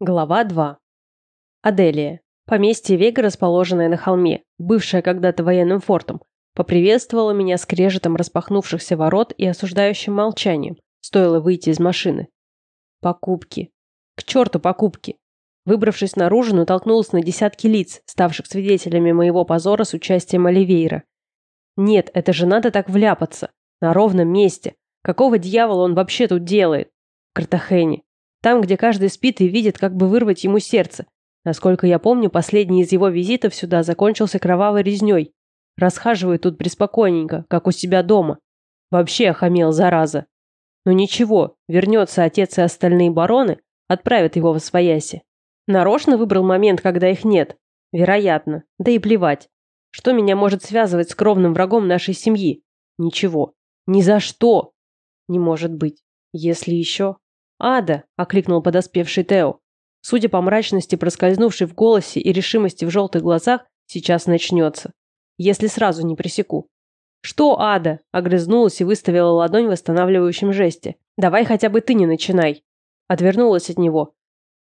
Глава 2. Аделия. Поместье Вега, расположенное на холме, бывшее когда-то военным фортом, поприветствовало меня скрежетом распахнувшихся ворот и осуждающим молчанием, стоило выйти из машины. Покупки. К черту покупки. Выбравшись наружу, натолкнулась на десятки лиц, ставших свидетелями моего позора с участием Оливейра. Нет, это же надо так вляпаться. На ровном месте. Какого дьявола он вообще тут делает? В Картахене. Там, где каждый спит и видит, как бы вырвать ему сердце. Насколько я помню, последний из его визитов сюда закончился кровавой резней. Расхаживает тут преспокойненько, как у себя дома. Вообще охамел, зараза. Но ничего, вернется отец и остальные бароны, отправят его в свояси. Нарочно выбрал момент, когда их нет. Вероятно. Да и плевать. Что меня может связывать с кровным врагом нашей семьи? Ничего. Ни за что. Не может быть. Если еще... «Ада!» – окликнул подоспевший Тео. Судя по мрачности, проскользнувшей в голосе и решимости в желтых глазах, сейчас начнется. Если сразу не пресеку. «Что, Ада?» – огрызнулась и выставила ладонь в восстанавливающем жесте. «Давай хотя бы ты не начинай». Отвернулась от него.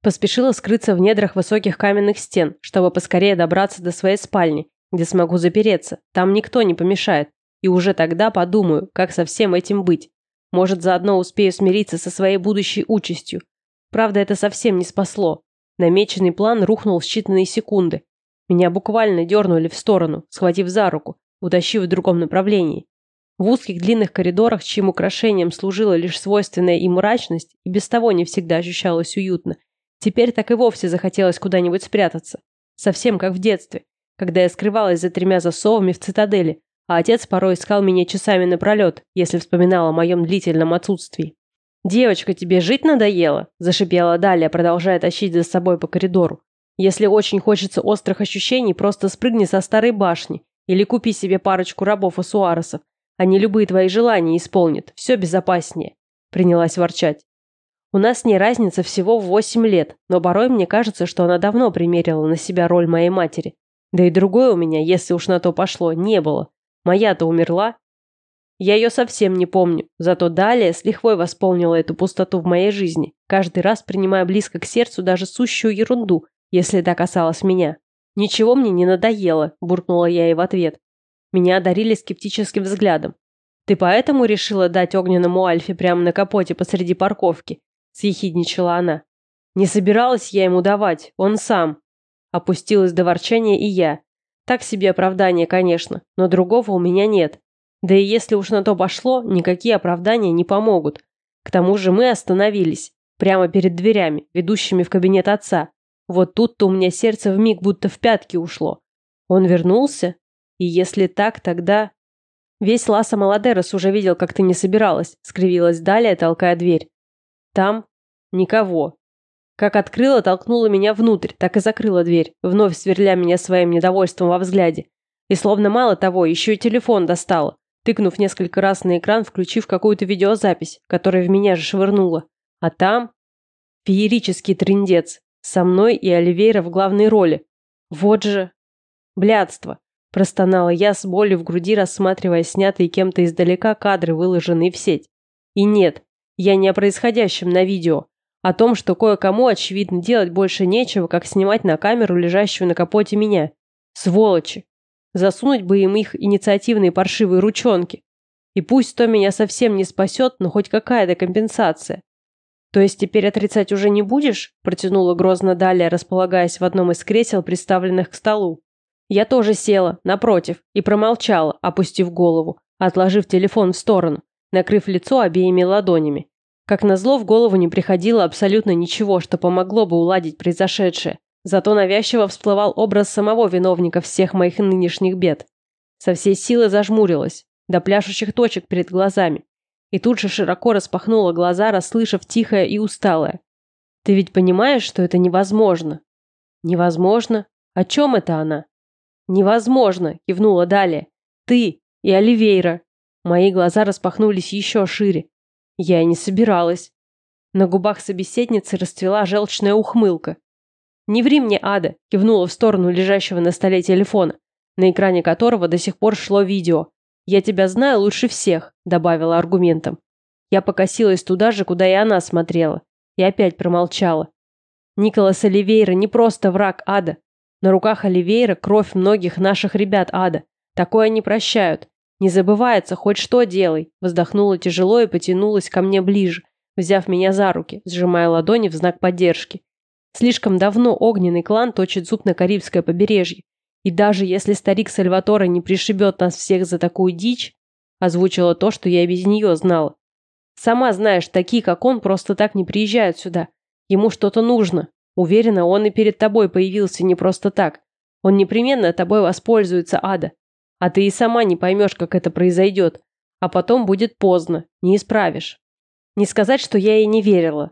Поспешила скрыться в недрах высоких каменных стен, чтобы поскорее добраться до своей спальни, где смогу запереться. Там никто не помешает. И уже тогда подумаю, как со всем этим быть. Может, заодно успею смириться со своей будущей участью. Правда, это совсем не спасло. Намеченный план рухнул в считанные секунды. Меня буквально дернули в сторону, схватив за руку, утащив в другом направлении. В узких длинных коридорах, чьим украшением служила лишь свойственная им мрачность, и без того не всегда ощущалось уютно, теперь так и вовсе захотелось куда-нибудь спрятаться. Совсем как в детстве, когда я скрывалась за тремя засовами в цитадели, а отец порой искал меня часами напролет, если вспоминал о моем длительном отсутствии. «Девочка, тебе жить надоело?» – зашипела Далия, продолжая тащить за собой по коридору. «Если очень хочется острых ощущений, просто спрыгни со старой башни или купи себе парочку рабов и суаресов. Они любые твои желания исполнят, все безопаснее», – принялась ворчать. У нас с ней разница всего в восемь лет, но порой мне кажется, что она давно примерила на себя роль моей матери. Да и другой у меня, если уж на то пошло, не было. Моя-то умерла. Я ее совсем не помню, зато далее с лихвой восполнила эту пустоту в моей жизни, каждый раз принимая близко к сердцу даже сущую ерунду, если это касалось меня. «Ничего мне не надоело», – буркнула я ей в ответ. Меня одарили скептическим взглядом. «Ты поэтому решила дать огненному Альфе прямо на капоте посреди парковки?» – съехидничала она. «Не собиралась я ему давать, он сам». Опустилась до ворчания и я, так себе оправдание, конечно, но другого у меня нет. Да и если уж на то пошло, никакие оправдания не помогут. К тому же мы остановились, прямо перед дверями, ведущими в кабинет отца. Вот тут-то у меня сердце вмиг будто в пятки ушло. Он вернулся? И если так, тогда... Весь Ласа Маладерос уже видел, как ты не собиралась, скривилась далее, толкая дверь. Там никого. Как открыла, толкнула меня внутрь, так и закрыла дверь, вновь сверля меня своим недовольством во взгляде. И словно мало того, еще и телефон достала, тыкнув несколько раз на экран, включив какую-то видеозапись, которая в меня же швырнула. А там... Феерический трындец. Со мной и Оливейра в главной роли. Вот же... Блядство. Простонала я с болью в груди, рассматривая снятые кем-то издалека кадры, выложенные в сеть. И нет, я не о происходящем на видео, о том, что кое-кому, очевидно, делать больше нечего, как снимать на камеру лежащую на капоте меня. Сволочи. Засунуть бы им их инициативные паршивые ручонки. И пусть то меня совсем не спасет, но хоть какая-то компенсация. То есть теперь отрицать уже не будешь? Протянула грозно далее, располагаясь в одном из кресел, приставленных к столу. Я тоже села, напротив, и промолчала, опустив голову, отложив телефон в сторону, накрыв лицо обеими ладонями. Как назло, в голову не приходило абсолютно ничего, что помогло бы уладить произошедшее. Зато навязчиво всплывал образ самого виновника всех моих нынешних бед. Со всей силы зажмурилась, до пляшущих точек перед глазами. И тут же широко распахнула глаза, расслышав тихое и усталое. «Ты ведь понимаешь, что это невозможно?» «Невозможно? О чем это она?» «Невозможно!» – кивнула далее. «Ты и Оливейра!» Мои глаза распахнулись еще шире. Я и не собиралась. На губах собеседницы расцвела желчная ухмылка. «Не ври мне, Ада!» – кивнула в сторону лежащего на столе телефона, на экране которого до сих пор шло видео. «Я тебя знаю лучше всех», – добавила аргументом. Я покосилась туда же, куда и она смотрела, и опять промолчала. Николас Оливейра не просто враг ада. На руках Оливейра кровь многих наших ребят ада. Такое не прощают. Не забывается, хоть что делай. Вздохнула тяжело и потянулась ко мне ближе, взяв меня за руки, сжимая ладони в знак поддержки. Слишком давно огненный клан точит зуб на Карибское побережье. И даже если старик Сальваторе не пришибет нас всех за такую дичь, озвучила то, что я и без нее знала. Сама знаешь, такие, как он, просто так не приезжают сюда. Ему что-то нужно. Уверена, он и перед тобой появился не просто так. Он непременно тобой воспользуется, Ада. А ты и сама не поймешь, как это произойдет. А потом будет поздно, не исправишь. Не сказать, что я ей не верила.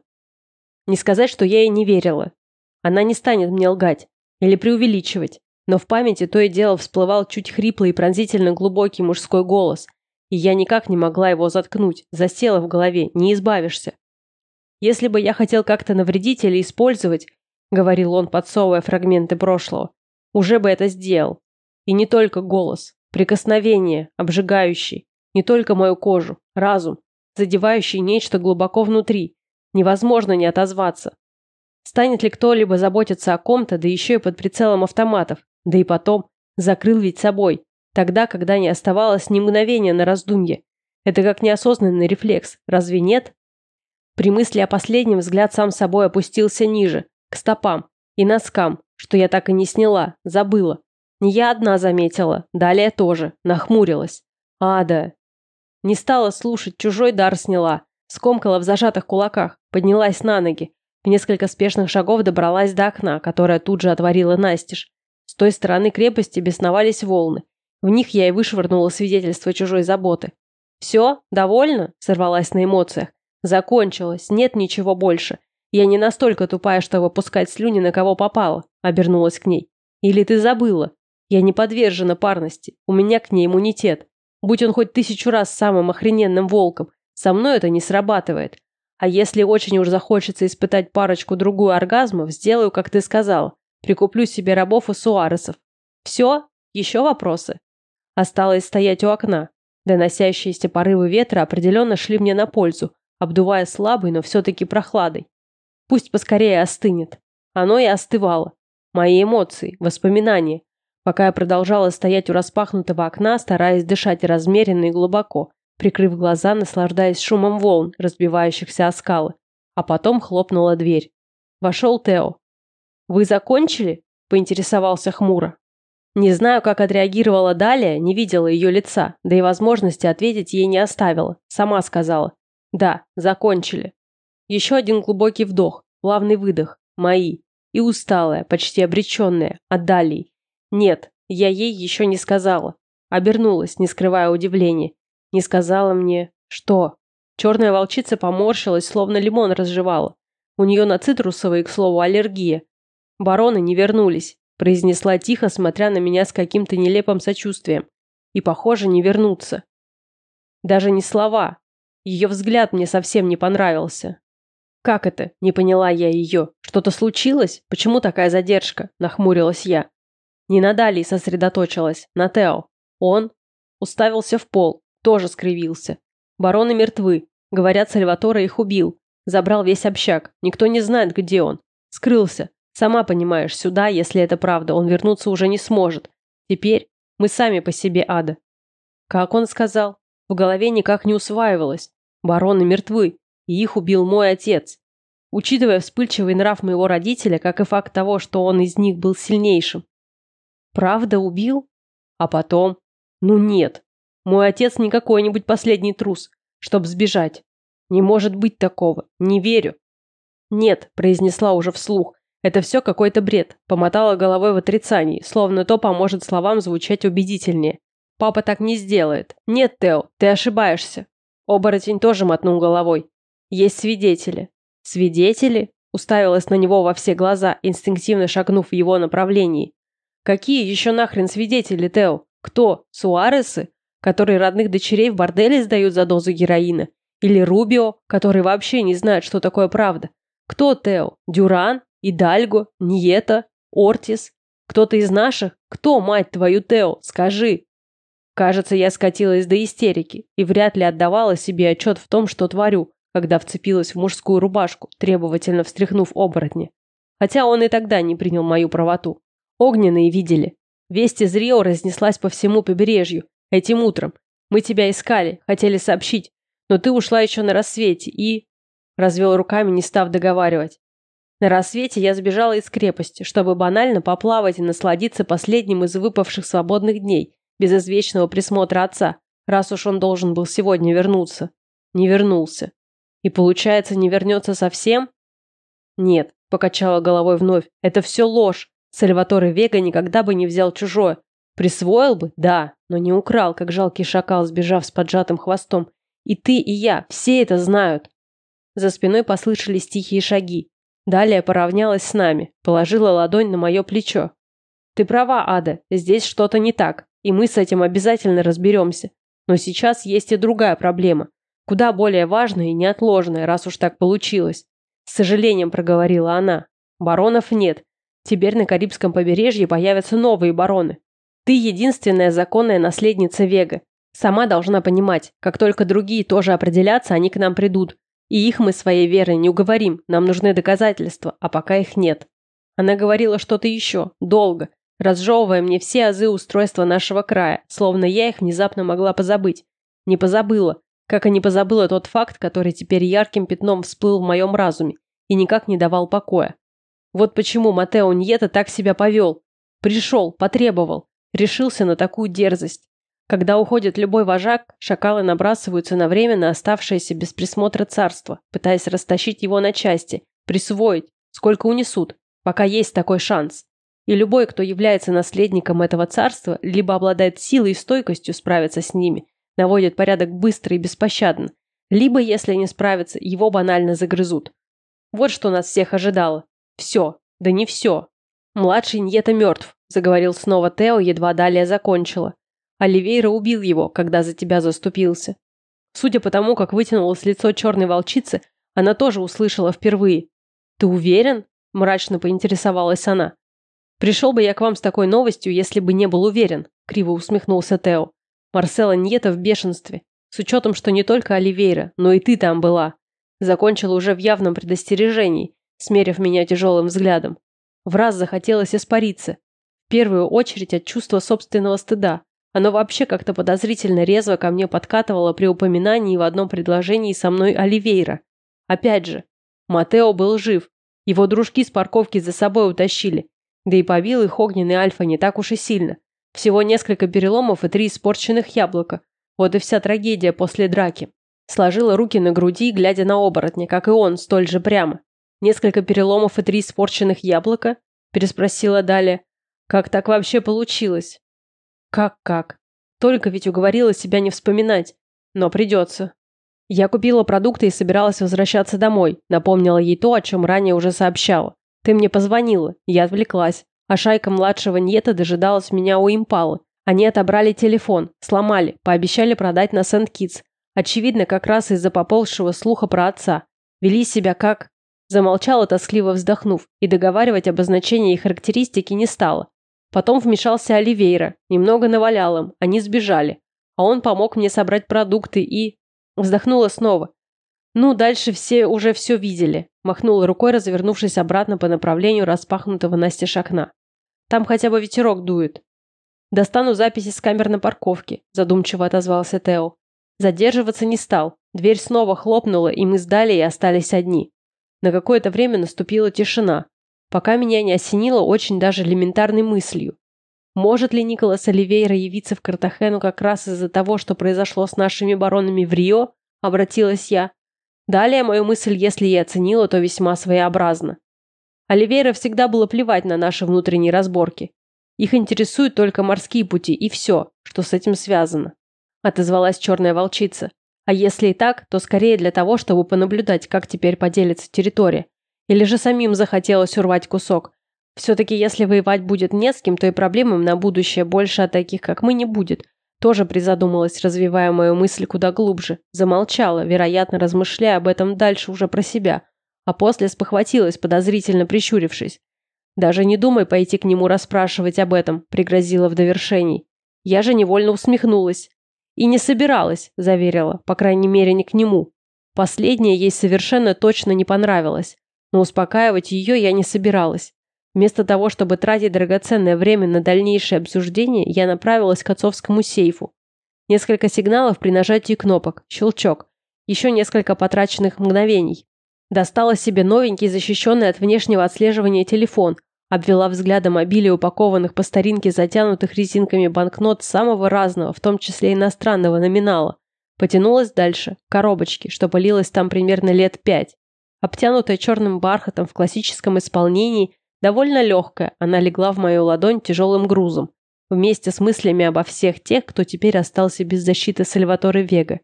Не сказать, что я ей не верила. Она не станет мне лгать или преувеличивать. Но в памяти то и дело всплывал чуть хриплый и пронзительно глубокий мужской голос. И я никак не могла его заткнуть, засела в голове, не избавишься. Если бы я хотел как-то навредить или использовать, говорил он, подсовывая фрагменты прошлого, уже бы это сделал. И не только голос, прикосновение, обжигающий, не только мою кожу, разум, задевающий нечто глубоко внутри. Невозможно не отозваться. Станет ли кто-либо заботиться о ком-то, да еще и под прицелом автоматов, да и потом, закрыл ведь собой, тогда, когда не оставалось ни мгновения на раздумье. Это как неосознанный рефлекс, разве нет? При мысли о последнем взгляд сам собой опустился ниже, к стопам и носкам, что я так и не сняла, забыла. Не я одна заметила, далее тоже, нахмурилась. Ада. Не стала слушать, чужой дар сняла, скомкала в зажатых кулаках, поднялась на ноги, в несколько спешных шагов добралась до окна, которое тут же отворила настежь. С той стороны крепости бесновались волны. В них я и вышвырнула свидетельство чужой заботы. «Все? Довольно?» – сорвалась на эмоциях. «Закончилось. Нет ничего больше. Я не настолько тупая, чтобы пускать слюни на кого попало», – обернулась к ней. «Или ты забыла? Я не подвержена парности. У меня к ней иммунитет. Будь он хоть тысячу раз самым охрененным волком, со мной это не срабатывает. А если очень уж захочется испытать парочку-другую оргазмов, сделаю, как ты сказала. Прикуплю себе рабов и суаресов. Все? Еще вопросы? Осталось стоять у окна. Доносящиеся порывы ветра определенно шли мне на пользу, обдувая слабой, но все-таки прохладой. Пусть поскорее остынет. Оно и остывало. Мои эмоции, воспоминания. Пока я продолжала стоять у распахнутого окна, стараясь дышать размеренно и глубоко, прикрыв глаза, наслаждаясь шумом волн, разбивающихся о скалы. А потом хлопнула дверь. Вошел Тео. «Вы закончили?» – поинтересовался хмуро. Не знаю, как отреагировала далее, не видела ее лица, да и возможности ответить ей не оставила. Сама сказала. «Да, закончили». Еще один глубокий вдох, плавный выдох. Мои. И усталая, почти обреченная, от Далии. Нет, я ей еще не сказала. Обернулась, не скрывая удивления. Не сказала мне, что. Черная волчица поморщилась, словно лимон разжевала. У нее на цитрусовые, к слову, аллергия. Бароны не вернулись, произнесла тихо, смотря на меня с каким-то нелепым сочувствием. И, похоже, не вернутся. Даже не слова. Ее взгляд мне совсем не понравился. «Как это?» – не поняла я ее. «Что-то случилось? Почему такая задержка?» – нахмурилась я. Не на Далии сосредоточилась, на Тео. Он уставился в пол, тоже скривился. Бароны мертвы. Говорят, Сальваторе их убил. Забрал весь общак. Никто не знает, где он. Скрылся. Сама понимаешь, сюда, если это правда, он вернуться уже не сможет. Теперь мы сами по себе ада. Как он сказал? В голове никак не усваивалось. Бароны мертвы, и их убил мой отец. Учитывая вспыльчивый нрав моего родителя, как и факт того, что он из них был сильнейшим. Правда убил? А потом? Ну нет, мой отец не какой-нибудь последний трус, чтоб сбежать. Не может быть такого. Не верю. Нет, произнесла уже вслух. Это все какой-то бред. Помотала головой в отрицании, словно то поможет словам звучать убедительнее. Папа так не сделает. Нет, Тео, ты ошибаешься. Оборотень тоже мотнул головой. Есть свидетели. Свидетели? Уставилась на него во все глаза, инстинктивно шагнув в его направлении. Какие еще нахрен свидетели, Тео? Кто? Суаресы? которые родных дочерей в борделе сдают за дозу героина, или Рубио, который вообще не знает, что такое правда. Кто Тео? Дюран? Идальго? Ниета? Ортис? Кто-то из наших? Кто, мать твою, Тео? Скажи. Кажется, я скатилась до истерики и вряд ли отдавала себе отчет в том, что творю, когда вцепилась в мужскую рубашку, требовательно встряхнув оборотни. Хотя он и тогда не принял мою правоту. Огненные видели. Весть из Рио разнеслась по всему побережью. Этим утром. Мы тебя искали, хотели сообщить. Но ты ушла еще на рассвете и... Развел руками, не став договаривать. На рассвете я сбежала из крепости, чтобы банально поплавать и насладиться последним из выпавших свободных дней, без извечного присмотра отца, раз уж он должен был сегодня вернуться. Не вернулся. И получается, не вернется совсем? Нет, покачала головой вновь, это все ложь. Сальваторе Вега никогда бы не взял чужое. Присвоил бы? Да, но не украл, как жалкий шакал, сбежав с поджатым хвостом. И ты, и я, все это знают. За спиной послышались тихие шаги. Далее поравнялась с нами, положила ладонь на мое плечо. «Ты права, Ада, здесь что-то не так, и мы с этим обязательно разберемся. Но сейчас есть и другая проблема, куда более важная и неотложная, раз уж так получилось. С сожалением проговорила она. Баронов нет. Теперь на Карибском побережье появятся новые бароны. Ты единственная законная наследница Вега. Сама должна понимать, как только другие тоже определятся, они к нам придут, и их мы своей верой не уговорим, нам нужны доказательства, а пока их нет. Она говорила что-то еще, долго, разжевывая мне все азы устройства нашего края, словно я их внезапно могла позабыть. Не позабыла, как и не позабыла тот факт, который теперь ярким пятном всплыл в моем разуме и никак не давал покоя. Вот почему Матео Ньета так себя повел. Пришел, потребовал, решился на такую дерзость. Когда уходит любой вожак, шакалы набрасываются на время на оставшееся без присмотра царство, пытаясь растащить его на части, присвоить, сколько унесут, пока есть такой шанс. И любой, кто является наследником этого царства, либо обладает силой и стойкостью справиться с ними, наводит порядок быстро и беспощадно, либо, если не справится, его банально загрызут. Вот что нас всех ожидало. Все. Да не все. Младший Ньета мертв, заговорил снова Тео, едва далее закончила. Оливейра убил его, когда за тебя заступился. Судя по тому, как вытянулось лицо черной волчицы, она тоже услышала впервые. «Ты уверен?» – мрачно поинтересовалась она. «Пришел бы я к вам с такой новостью, если бы не был уверен», – криво усмехнулся Тео. Марсела Ньета в бешенстве, с учетом, что не только Оливейра, но и ты там была. Закончила уже в явном предостережении, смерив меня тяжелым взглядом. В раз захотелось испариться. В первую очередь от чувства собственного стыда, оно вообще как-то подозрительно резво ко мне подкатывало при упоминании в одном предложении со мной Оливейра. Опять же, Матео был жив. Его дружки с парковки за собой утащили. Да и побил их огненный Альфа не так уж и сильно. Всего несколько переломов и три испорченных яблока. Вот и вся трагедия после драки. Сложила руки на груди, глядя на оборотня, как и он, столь же прямо. «Несколько переломов и три испорченных яблока?» переспросила Далия. «Как так вообще получилось?» Как-как? Только ведь уговорила себя не вспоминать. Но придется. Я купила продукты и собиралась возвращаться домой. Напомнила ей то, о чем ранее уже сообщала. Ты мне позвонила. Я отвлеклась. А шайка младшего Нета дожидалась меня у импалы. Они отобрали телефон, сломали, пообещали продать на Сент-Китс. Очевидно, как раз из-за поползшего слуха про отца. Вели себя как... Замолчала, тоскливо вздохнув, и договаривать обозначение и характеристики не стала. Потом вмешался Оливейра, немного навалял им, они сбежали. А он помог мне собрать продукты и... Вздохнула снова. Ну, дальше все уже все видели. Махнула рукой, развернувшись обратно по направлению распахнутого настежь окна. Там хотя бы ветерок дует. Достану записи с камер на парковке, задумчиво отозвался Тео. Задерживаться не стал. Дверь снова хлопнула, и мы сдали и остались одни. На какое-то время наступила тишина пока меня не осенило очень даже элементарной мыслью. Может ли Николас Оливейра явиться в Картахену как раз из-за того, что произошло с нашими баронами в Рио? Обратилась я. Далее мою мысль, если и оценила, то весьма своеобразно. Оливейра всегда было плевать на наши внутренние разборки. Их интересуют только морские пути и все, что с этим связано. Отозвалась черная волчица. А если и так, то скорее для того, чтобы понаблюдать, как теперь поделится территория, или же самим захотелось урвать кусок. Все-таки если воевать будет не с кем, то и проблемам на будущее больше от таких, как мы, не будет. Тоже призадумалась, развивая мою мысль куда глубже. Замолчала, вероятно, размышляя об этом дальше уже про себя. А после спохватилась, подозрительно прищурившись. «Даже не думай пойти к нему расспрашивать об этом», – пригрозила в довершении. Я же невольно усмехнулась. «И не собиралась», – заверила, по крайней мере, не к нему. Последнее ей совершенно точно не понравилось. Но успокаивать ее я не собиралась. Вместо того, чтобы тратить драгоценное время на дальнейшее обсуждение, я направилась к отцовскому сейфу. Несколько сигналов при нажатии кнопок, щелчок, еще несколько потраченных мгновений. Достала себе новенький, защищенный от внешнего отслеживания телефон, обвела взглядом обилие упакованных по старинке затянутых резинками банкнот самого разного, в том числе иностранного номинала. Потянулась дальше, к коробочке, что пылилось там примерно лет пять. Обтянутая черным бархатом в классическом исполнении, довольно легкая, она легла в мою ладонь тяжелым грузом, вместе с мыслями обо всех тех, кто теперь остался без защиты Сальваторе Вега.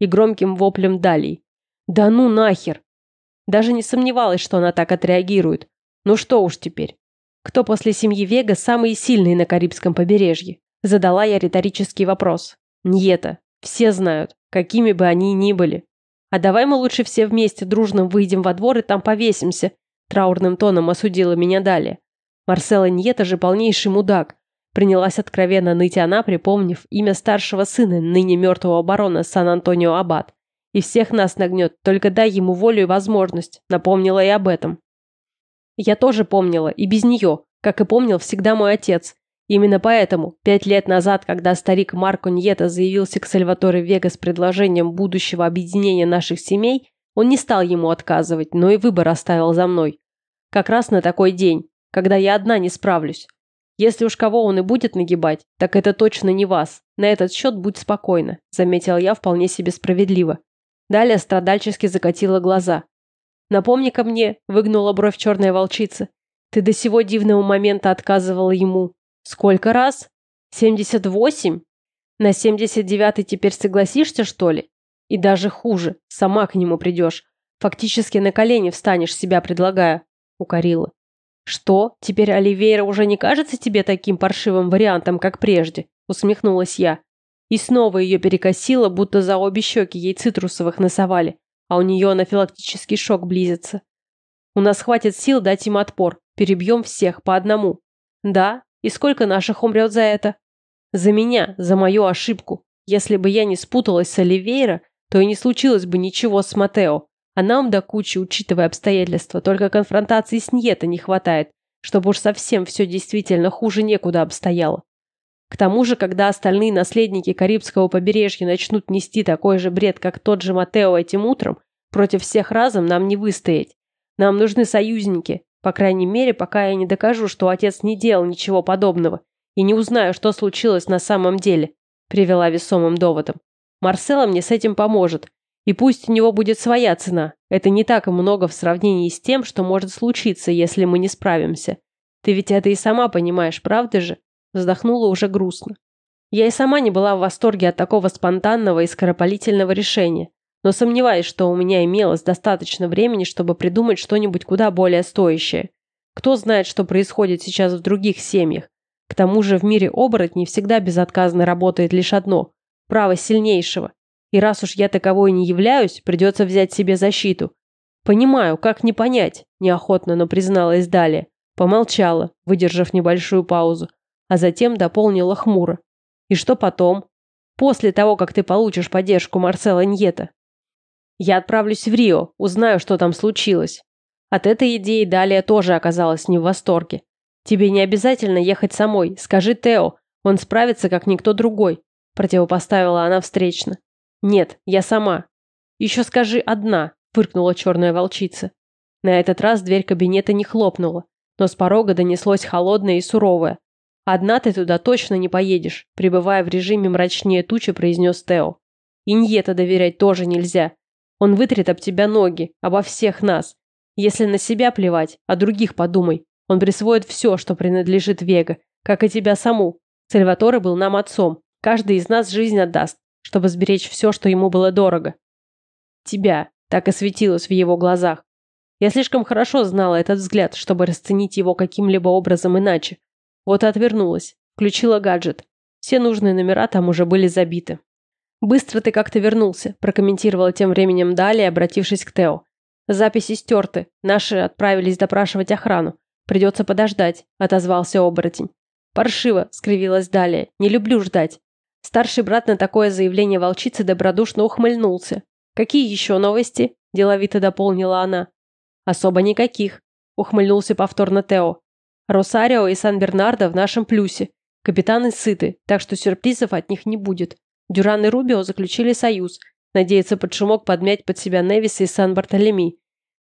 И громким воплем Далей. «Да ну нахер!» Даже не сомневалась, что она так отреагирует. Ну что уж теперь. Кто после семьи Вега самый сильный на Карибском побережье? Задала я риторический вопрос. Ньета. Все знают, какими бы они ни были. А давай мы лучше все вместе дружно выйдем во двор и там повесимся. Траурным тоном осудила меня далее. Марсела Ньета же полнейший мудак. Принялась откровенно ныть она, припомнив имя старшего сына, ныне мертвого барона Сан-Антонио Аббат. И всех нас нагнет, только дай ему волю и возможность. Напомнила и об этом. Я тоже помнила, и без нее, как и помнил всегда мой отец. Именно поэтому, пять лет назад, когда старик Марко Ньета заявился к Сальваторе Вега с предложением будущего объединения наших семей, он не стал ему отказывать, но и выбор оставил за мной. Как раз на такой день, когда я одна не справлюсь. Если уж кого он и будет нагибать, так это точно не вас. На этот счет будь спокойна, заметил я вполне себе справедливо. Далее страдальчески закатила глаза. «Напомни-ка мне», — выгнула бровь черная волчица. «Ты до сего дивного момента отказывала ему. Сколько раз? Семьдесят восемь? На семьдесят девятый теперь согласишься, что ли? И даже хуже, сама к нему придешь. Фактически на колени встанешь, себя предлагая. Укорила. Что, теперь Оливейра уже не кажется тебе таким паршивым вариантом, как прежде? Усмехнулась я. И снова ее перекосило, будто за обе щеки ей цитрусовых насовали, а у нее анафилактический шок близится. У нас хватит сил дать им отпор, перебьем всех по одному. Да, и сколько наших умрет за это? За меня, за мою ошибку. Если бы я не спуталась с Оливейро, то и не случилось бы ничего с Матео. А нам до кучи, учитывая обстоятельства, только конфронтации с Ньета не хватает, чтобы уж совсем все действительно хуже некуда обстояло. К тому же, когда остальные наследники Карибского побережья начнут нести такой же бред, как тот же Матео этим утром, против всех разом нам не выстоять. Нам нужны союзники, по крайней мере, пока я не докажу, что отец не делал ничего подобного, и не узнаю, что случилось на самом деле», – привела весомым доводом. «Марсело мне с этим поможет. И пусть у него будет своя цена. Это не так много в сравнении с тем, что может случиться, если мы не справимся. Ты ведь это и сама понимаешь, правда же?» Вздохнула уже грустно. Я и сама не была в восторге от такого спонтанного и скоропалительного решения но сомневаюсь, что у меня имелось достаточно времени, чтобы придумать что-нибудь куда более стоящее. Кто знает, что происходит сейчас в других семьях. К тому же в мире оборотней всегда безотказно работает лишь одно – право сильнейшего. И раз уж я таковой не являюсь, придется взять себе защиту. Понимаю, как не понять, неохотно, но призналась далее. Помолчала, выдержав небольшую паузу, а затем дополнила хмуро. И что потом? После того, как ты получишь поддержку Марсела Ньета, я отправлюсь в Рио, узнаю, что там случилось. От этой идеи Далия тоже оказалась не в восторге. Тебе не обязательно ехать самой. Скажи Тео, он справится, как никто другой. Противопоставила она встречно. Нет, я сама. Еще скажи одна, фыркнула черная волчица. На этот раз дверь кабинета не хлопнула, но с порога донеслось холодное и суровое. «Одна ты туда точно не поедешь», пребывая в режиме мрачнее тучи, произнес Тео. «Иньета доверять тоже нельзя. Он вытрет об тебя ноги, обо всех нас. Если на себя плевать, о других подумай. Он присвоит все, что принадлежит Вега, как и тебя саму. Сальваторе был нам отцом. Каждый из нас жизнь отдаст, чтобы сберечь все, что ему было дорого. Тебя. Так и светилось в его глазах. Я слишком хорошо знала этот взгляд, чтобы расценить его каким-либо образом иначе. Вот и отвернулась. Включила гаджет. Все нужные номера там уже были забиты. «Быстро ты как-то вернулся», – прокомментировала тем временем далее, обратившись к Тео. «Записи стерты. Наши отправились допрашивать охрану. Придется подождать», – отозвался оборотень. «Паршиво», – скривилась далее. «Не люблю ждать». Старший брат на такое заявление волчицы добродушно ухмыльнулся. «Какие еще новости?» – деловито дополнила она. «Особо никаких», – ухмыльнулся повторно Тео. «Росарио и Сан-Бернардо в нашем плюсе. Капитаны сыты, так что сюрпризов от них не будет. Дюран и Рубио заключили союз. Надеется под шумок подмять под себя Невиса и Сан-Бартолеми.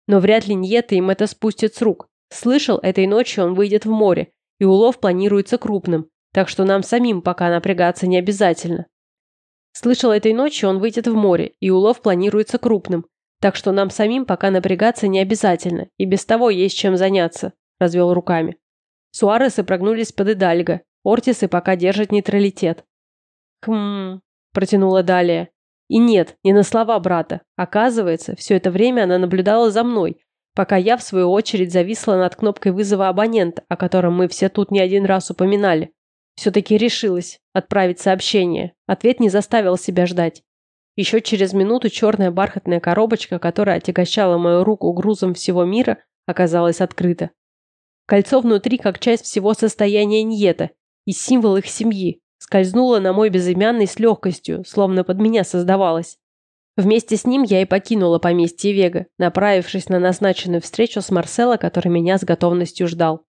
Но вряд ли Ньета им это спустит с рук. Слышал, этой ночью он выйдет в море, и улов планируется крупным, так что нам самим пока напрягаться не обязательно. Слышал, этой ночью он выйдет в море, и улов планируется крупным, так что нам самим пока напрягаться не обязательно, и без того есть чем заняться», – развел руками. Суаресы прогнулись под Идальго, Ортисы пока держат нейтралитет. «Хм...» – протянула Далия. И нет, не на слова брата. Оказывается, все это время она наблюдала за мной, пока я, в свою очередь, зависла над кнопкой вызова абонента, о котором мы все тут не один раз упоминали. Все-таки решилась отправить сообщение. Ответ не заставил себя ждать. Еще через минуту черная бархатная коробочка, которая отягощала мою руку грузом всего мира, оказалась открыта. Кольцо внутри как часть всего состояния Ньета и символ их семьи, скользнуло на мой безымянный с легкостью, словно под меня создавалось. Вместе с ним я и покинула поместье Вега, направившись на назначенную встречу с Марсело, который меня с готовностью ждал.